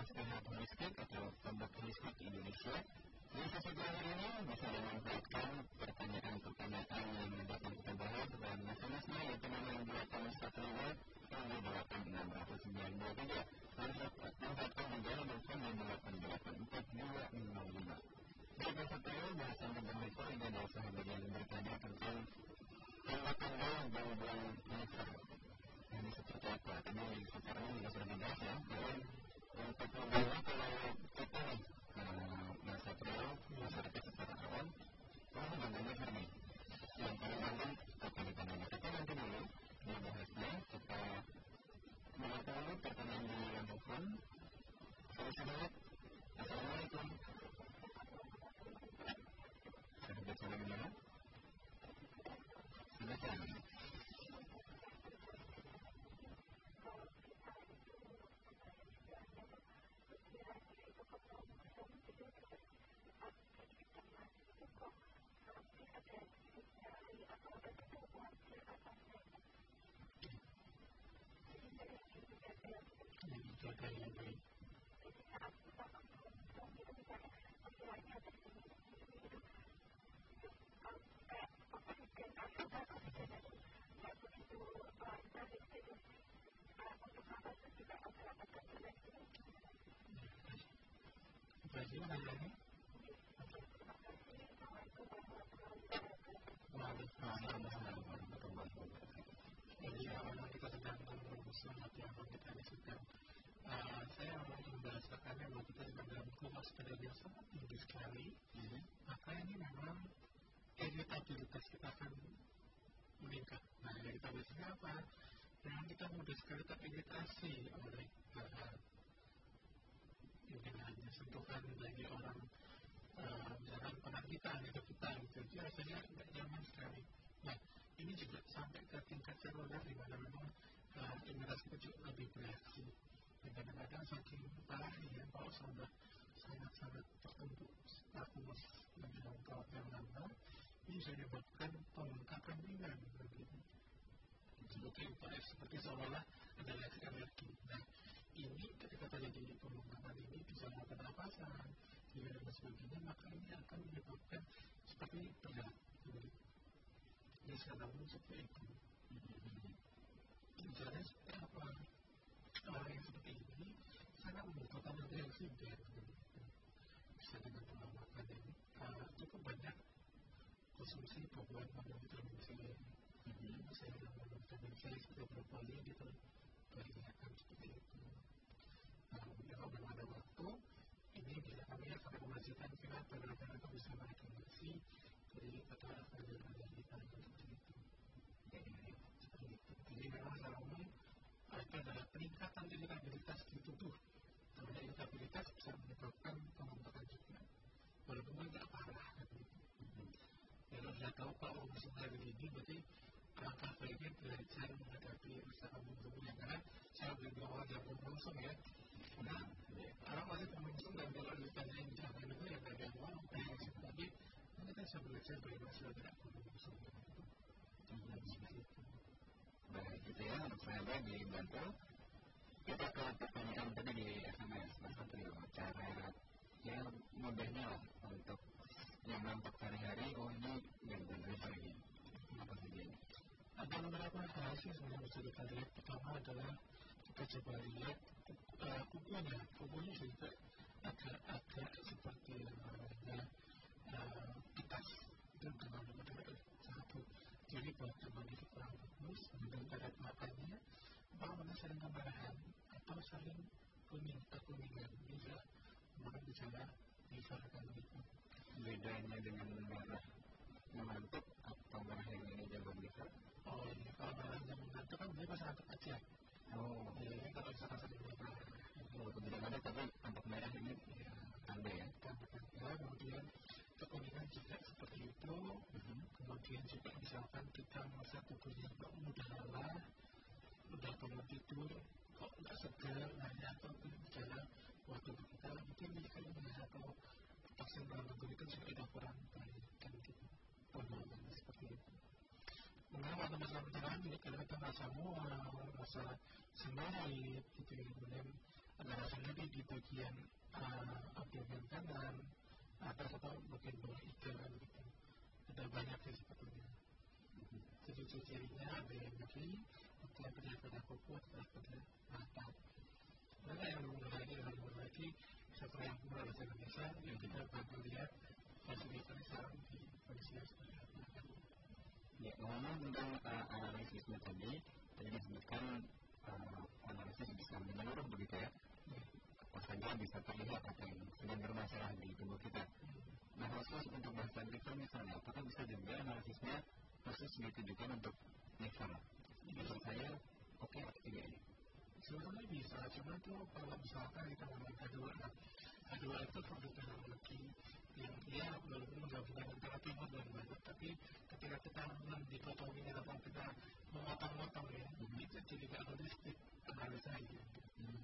sehat holistik atau pondok holistik Indonesia. Di sesi hari ini bisa dimanfaatkan pertanyaan-pertanyaan yang dapat kita bahas dan SMS-nya yaitu yang 815 hingga 86693. Manfaatkan juga telepon yang 884 Baik, peserta bahasan tentang rekor ini adalah sahabat yang bertanya tentang tanda-tanda gangguan penekar. Ini seperti apa? Karena sekarang juga sudah dibahas ya. Untuk kalau kita masyarakat. Yang? Kita. Kita gimana ini? Jadi kalau kita sedang merumuskan atau yang kita diskusikan, saya mau membahasakan bahwa kita sedang dalam kelas pada biasa tinggi sekali, maka ini memang iritabilitas kita akan meningkat. Nah, iritabilitasnya apa? Memang kita mudah sekali teriritasi oleh hal-hal mungkin hanya sentuhan bagi orang uh, misalkan pernah kita gitu kita gitu. Itu rasanya nggak nyaman sekali. Nah ini juga sampai ke tingkat seluler di mana memang uh, imunitas kita lebih bereaksi dan kadang-kadang saking parahnya kalau sudah sangat-sangat tertentu. Status menjelang kawat yang lama ini bisa menyebabkan pembengkakan ringan begitu seperti seperti seolah-olah adalah energi nah ini ketika terjadi pembengkakan ini bisa melakukan pernapasan dan sebagainya maka ini akan menyebabkan seperti berat jadi sekarang seperti itu. Misalnya seperti apa orang yang seperti ini sangat membutuhkan antioksidan bisa dengan pola makan yang uh, cukup banyak konsumsi buah-buahan mengandung vitamin C misalnya mengandung vitamin C seperti brokoli gitu banyak seperti itu. Kalau belum ada waktu ini bisa kami akan rekomendasikan kita bagaimana kita bisa merekomendasi dari ketua kerja kita seperti itu. Jadi memang secara umum adalah peningkatan iritabilitas di tubuh. Karena iritabilitas bisa menyebabkan pembentukan juga. Walaupun tidak parah kalau sudah tahu pak oh misalnya begini berarti langkah baiknya belajar menghadapi rasa kampung tubuhnya karena saya belum awal jago langsung ya. Karena orang masih penunjuk dan kalau ditanyain jangan itu ya gak ada yang mau tapi kan kita bisa belajar bagaimana sudah tidak penunjuk baik itu ya. Saya di Bantul. Kita ke pertanyaan tadi di SMS Mas Satrio cara yang mudahnya lah untuk yang nampak sehari-hari oh ini dasar ini apa saja ada beberapa hal sih yang bisa kita lihat. Pertama adalah kita coba lihat uh, kukunya. Kukunya juga agak-agak seperti yang namanya uh, pitas. Itu dengan benar satu jadi buat teman itu kurang bagus dengan karet matanya apa mana sering kemarahan atau sering kuning kekuningan. Bisa maka bicara disarankan begitu. Bedanya dengan merah mengantuk atau merah yang ini jago bisa? Oh iya kalau merah yang mengantuk kan dia pas ngantuk aja oh. Jadi kalau misalkan sering merah walaupun tidak ada tapi tampak merah ini tanda ya? Tanda-tanda kemudian kekuningan juga seperti itu. Kemudian juga misalkan kita merasa tubuhnya kok mudah lelah udah bangun tidur kok nggak segar nanya atau gejala waktu kita mungkin kayaknya atau vaksin dalam tubuh itu juga udah kurang baik kan gitu penanganan seperti itu. Mengapa ada masalah pencernaan ini karena kita merasa mual merasa sendiri gitu ya. Kemudian ada rasanya di, di bagian uh, abdomen kanan atas atau bagian bawah iga gitu. Ada banyak sih sebetulnya jadi ciri-cirinya ada yang nyeri ada yang pada kuku ada pada mata mana yang lagi yang lumur lagi setelah yang kumur bahasa Indonesia yang kita bantu lihat fasilitasnya sekarang di kondisi yang seperti apa? Ya, ngomong tentang uh, analisisme tadi, tadi disebutkan uh, analisis bisa menyeluruh begitu ya. Saja bisa terlihat apa yang sedang bermasalah di tubuh kita. Nah, khusus untuk bahasa liver misalnya, apakah bisa juga analisisnya khusus ditujukan untuk liver? Liver saya oke okay, tidak ini? Sebenarnya bisa, cuma itu kalau misalkan kita ngomong kedua, kedua itu produk teknologi yang dia walaupun menggabungkan antara timur dan barat, tapi ketika kita mendikotomi atau kita memotong-motong ya, hmm. itu jadi gak holistik analisa gitu. Hmm.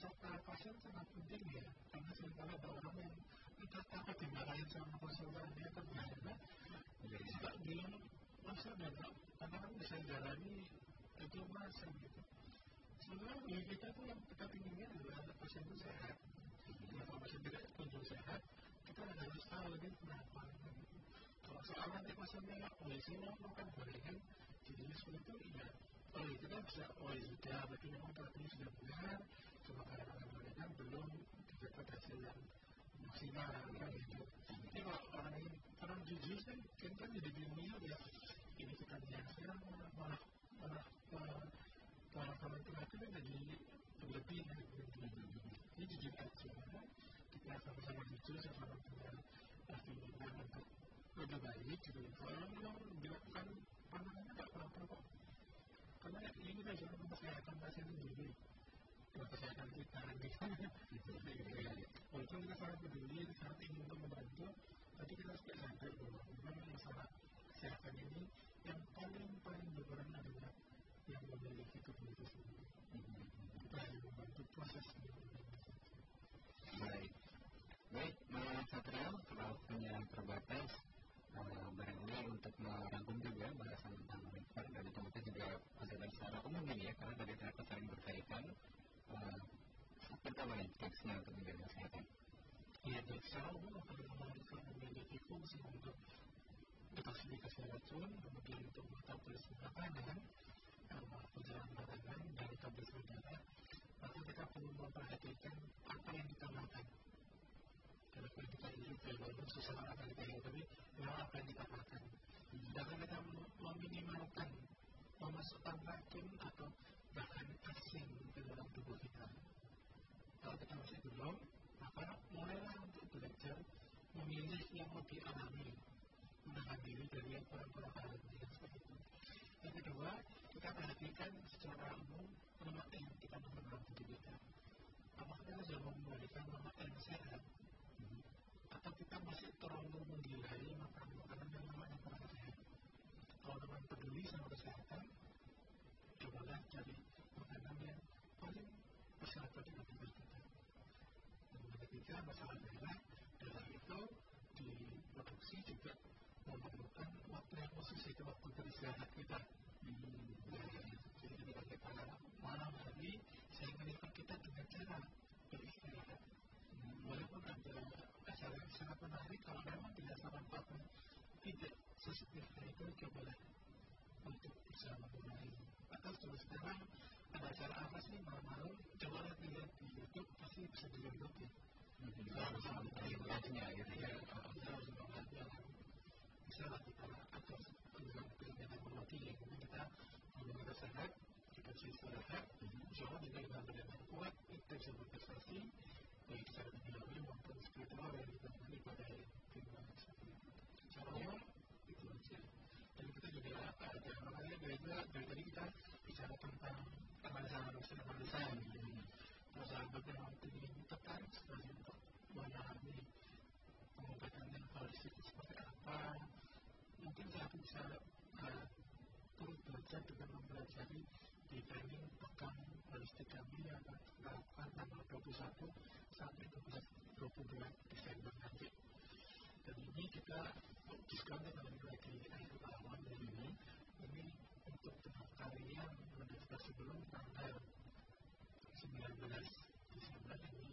serta pasien sangat penting ya, karena sering kali ada orang yang entah apa dimarahin sama konsultannya atau gimana, jadi suka bilang masa dan karena kan bisa jalani itu masa gitu. Sebenarnya kita tuh yang kita inginkan adalah pasien itu sehat. Kalau pasien tidak kunjung sehat kita harus tahu lagi kenapa kalau soal nanti pasiennya oh ya sih makan gorengan jadinya seperti itu iya. Oh kan bisa oh ya sudah berarti memang terapinya sudah benar karena makan gorengan belum dapat hasil yang maksimal kan gitu ini kalau orang yang orang jujur kan kan, kan jadi bingung ya. Ini kita sekarang malah malah malah kalau itu kan jadi berlebih ini jujur aja kita sama-sama jujur sama-sama punya keinginan untuk lebih baik gitu. Kalau memang dilakukan pandangannya nggak apa-apa kok. Karena ini kita juga kesehatan pasien sendiri buat kesehatan kita gitu. Walaupun kita sangat peduli sangat ingin untuk membantu tapi kita harus sadar bahwa memang masalah kesehatan ini yang paling paling berperan adalah yang memiliki itu sendiri kita hanya membantu proses baik. Baik Mas Satrio kalau punya terbatas uh, barangkali untuk merangkum juga bahasan tentang liver dan itu juga penjelasan secara umum ini ya karena tadi ternyata saling berkaitan seperti apa nih tipsnya untuk menjaga kesehatan? Ya umum kalau memiliki fungsi untuk detoksifikasi racun kemudian untuk metabolisme makanan perjalanan makanan dan metabolisme darah maka kita perlu memperhatikan apa yang kita makan. Kalau kita hidup ya walaupun susah akan kita hidup tapi memang apa yang kita makan. Sedangkan kita meminimalkan memasukkan racun atau bahkan asing ke dalam tubuh kita. Kalau kita masih belum maka mulailah untuk belajar memilih yang lebih alami menahan diri dari yang kurang-kurang alami yang kedua kita perhatikan secara umum lemak yang kita makan dalam tubuh kita. Apakah kita sudah memberikan lemak yang sehat? Atau kita masih terlalu menggilai makan makanan yang lemaknya kurang sehat? Kalau teman peduli sama kesehatan cobalah cari bersahabat dengan tubuh kita dan ketiga masalah darah darah itu diproduksi juga memerlukan waktu yang khusus itu waktu beristirahat kita jadi ketika kita malam hari saya menilai kita dengan cara beristirahat walaupun ada acara yang sangat menarik kalau memang tidak saran papan tidak sesetia itu cobalah untuk bisa memulai. Atau terus sekarang ada acara apa sih? Malam-malam. Cobalah dilihat di YouTube pasti bisa dilihat ya. Harus melihatnya gitu ya. Harus melihatnya bisa lah kita atur dengan ya. Kemudian kita sehat kita bisa istirahat insya Allah dengan kita berjalan kuat kita bisa berprestasi baik secara duniawi maupun spiritual yang pada seperti itu insya Allah itu aja. Dan kita juga ada makanya dari dari tadi kita bicara tentang manusia analisa gitu terus sahabat yang waktu ini tertarik sekali untuk memahami pengobatan yang holistik seperti apa mungkin saya bisa uh, turut belajar dengan mempelajari di training pekan holistik kami yang akan dilakukan tanggal 21 sampai 22 Desember nanti dan ini kita diskon dengan lagi akhir tahun ini untuk kalian mendaftar sebelum tanggal 19 Desember ini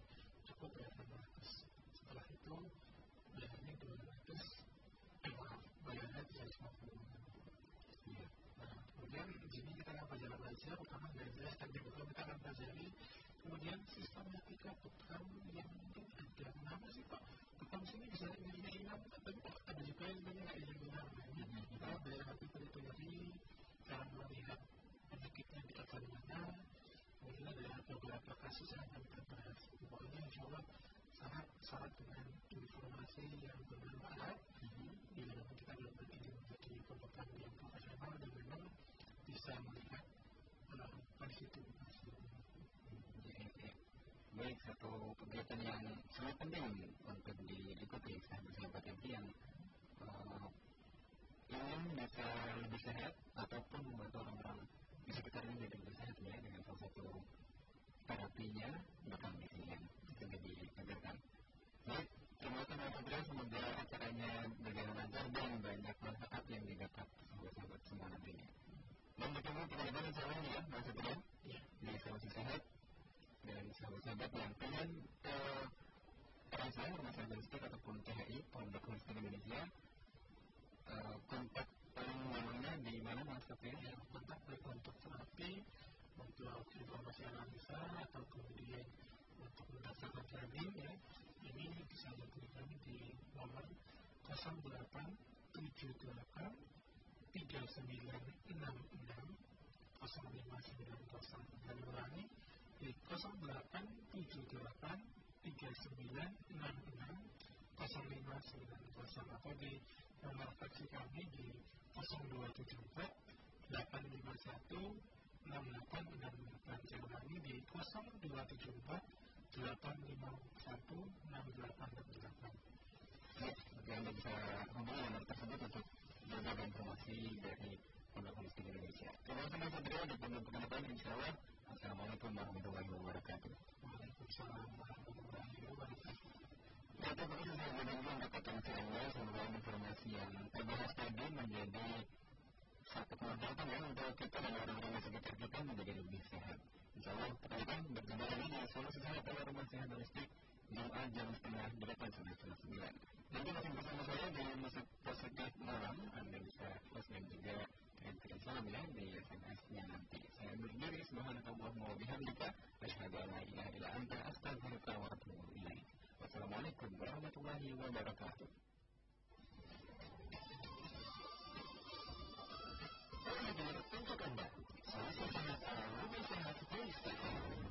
cukup bayar 600 setelah itu bayarnya 200 eh maaf bayarnya 350 iya. nah kemudian di sini kita belajar utama dari jelas dan betul kita akan pelajari kemudian sistematika bekam yang mungkin ada. Kenapa sih pak bekam sini bisa nilainya hilang tapi kok ada juga yang sebenarnya nggak hilang ini kita belajar hati pelajari cara melihat penyakitnya di atas mana kemudian ada beberapa kasus yang akan kita bahas. Pokoknya insya Allah sangat syarat dengan informasi yang bermanfaat. Dalam kita dapat ini menjadi pembekal yang profesional dan memang bisa melihat kondisi tubuh baik satu kegiatan yang sangat penting untuk diikuti sahabat-sahabat yang uh, ingin bisa lebih sehat ataupun membantu orang-orang di sekitarnya jadi lebih sehat ya dengan salah satu terapinya bahkan yang sudah diajarkan. Baik, terima kasih Mas semoga acaranya berjalan lancar dan banyak manfaat yang didapat sahabat-sahabat semua nantinya. Dan bertemu teman-teman Allah ya Mas Andrea, ya. di Sulawesi Sehat dan sahabat-sahabat yang pengen ke RSA, Rumah Sakit ataupun CHI, Pondok Holistik Indonesia, uh, kontak paling namanya di mana Mas Kapten? Ya, kontak baik untuk terapi, untuk informasi analisa atau kemudian untuk mendaftarkan training ya, ini bisa hubungi kami di nomor 0878 3966 0590 dan ulangi di 0878 3966 0590 atau di nomor faksi kami di 0274 851 6868 saya ulangi di 0274 851 6868 Oke, Anda bisa hubungi nomor tersebut untuk berbagi informasi dari Pondok Holistik Indonesia. Terima kasih Mas di Pondok Penepan, insya Allah. Assalamualaikum warahmatullahi wabarakatuh. Waalaikumsalam warahmatullahi wabarakatuh. Ya, terima kasih saya benar-benar mendapatkan Anda semoga informasi yang terbahas tadi menjadi satu kemanfaatan ya untuk kita dan orang-orang di sekitar kita menjadi lebih sehat. Insya Allah, kita berjumpa lagi di Solusi Sehat Rumah Sehat Holistik Jumat jam setengah delapan sampai setengah sembilan. Nanti masih bersama saya di musik positif malam. Anda bisa dan juga kirim salam ya di SMS-nya nanti. Saya berdiri subhanakallah wa bihamdika asyhadu an la ilaha illa anta astaghfiruka wa atubu ilaik. Wassalamualaikum warahmatullahi wabarakatuh. untuk Anda, solusi sehat ala rumah sehat holistik.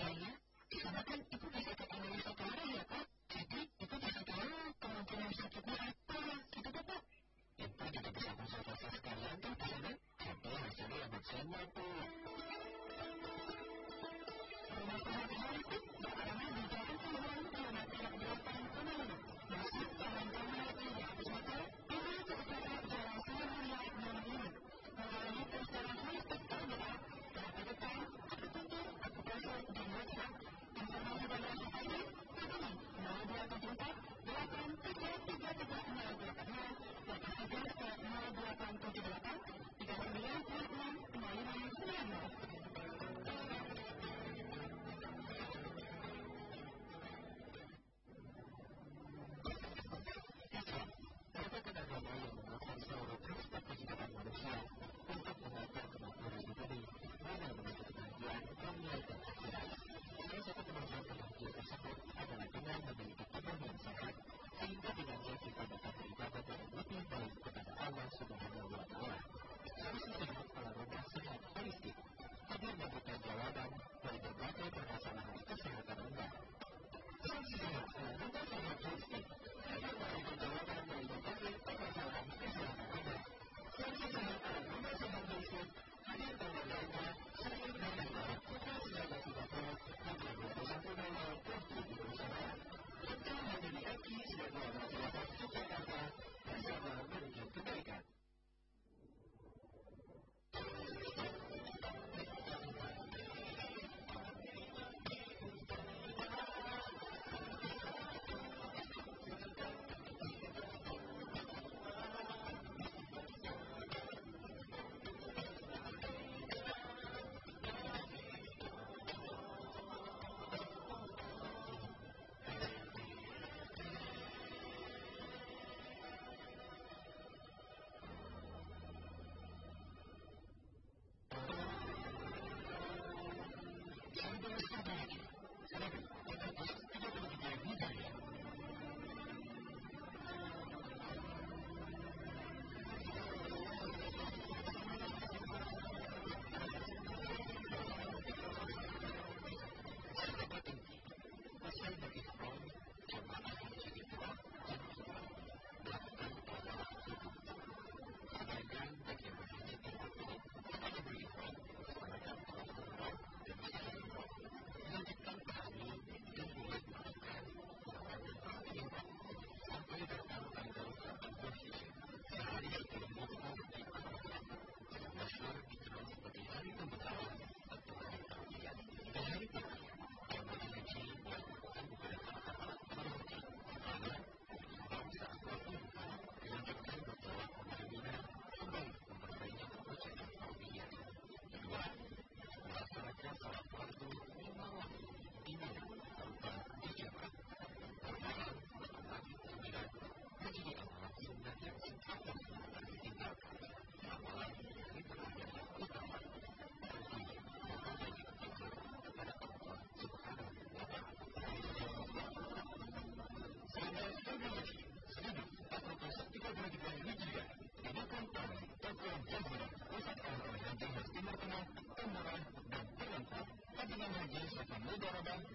biaya disebabkan itu bisa terkenal satu hari ya pak. Jadi itu bisa tahu kemungkinan sakitnya apa ya? gitu tuh pak. Itu kita bisa konsultasi sekalian tuh pak ya? Tapi hasilnya obat semua tuh Allen had used it from New Durban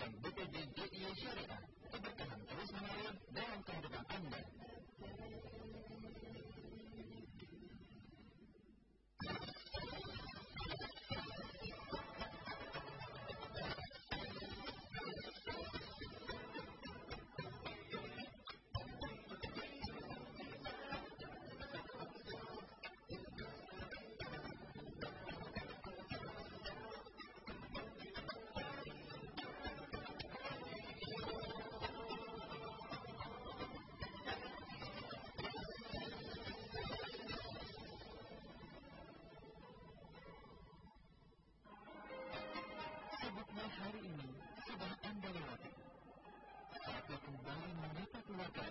kembali menyapa keluarga,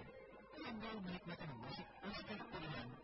anda menikmati musik Oscar pilihan